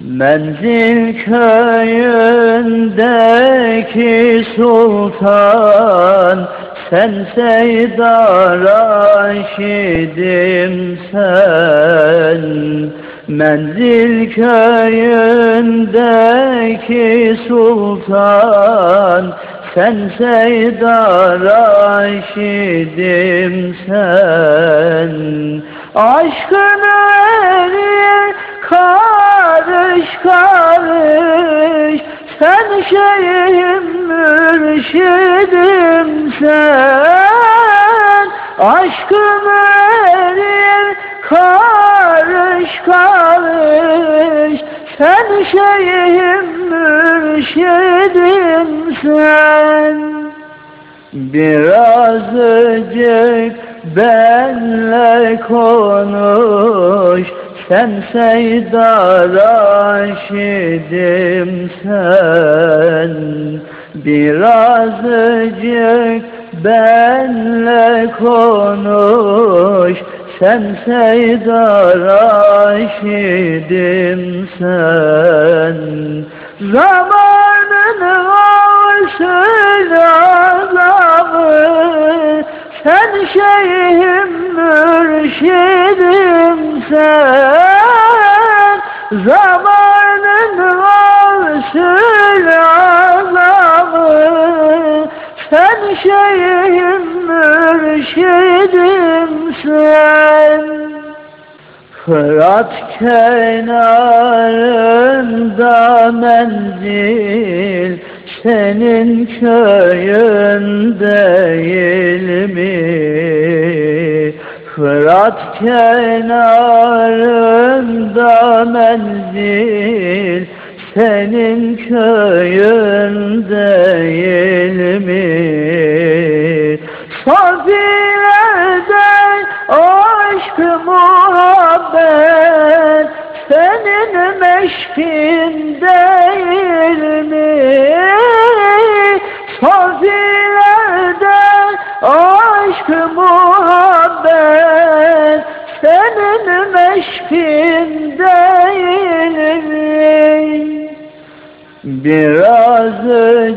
Menzil köyündeki sultan Sen Seyda Raşidim sen. Menzil köyündeki sultan Sen Seyda Raşidim sen. Aşkını verir karış karış Sen şeyim mürşidim sen. Aşkını verir karış karış Sen şeyim mürşidim sen. Birazcık benle konuş Sen Seyda Raşidim sen Birazcık benle konuş. Sen Seyda Raşidim sen Zamanın olsun azabı Sen şeyhim mürşidim sen Zamanın olsun azabı Sen şeyhim mürşidim sen Fırat kenarında menzil Senin köyün değil mi? Fırat kenarında menzil Senin köyün değil mi? Safiye'den aşk muhabbet Senin meşkin değil mi? Safiye'den aşk muhabbet Senin meşkin değil mi? Birazcık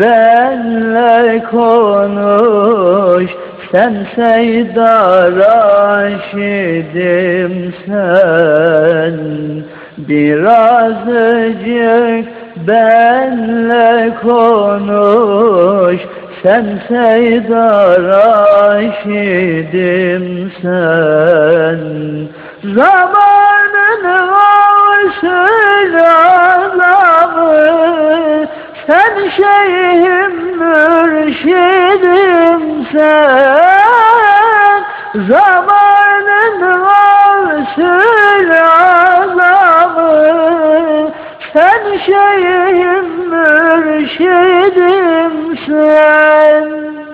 benle konuş. Sen Seyda Raşidim sen. Birazcık benle konuş Sen Seyda Raşidim sen. Zamanın olsun azabı Sen şeyhim mürşidim sen. Zamanın olsun azabı Sen şeyhim mürşidim sen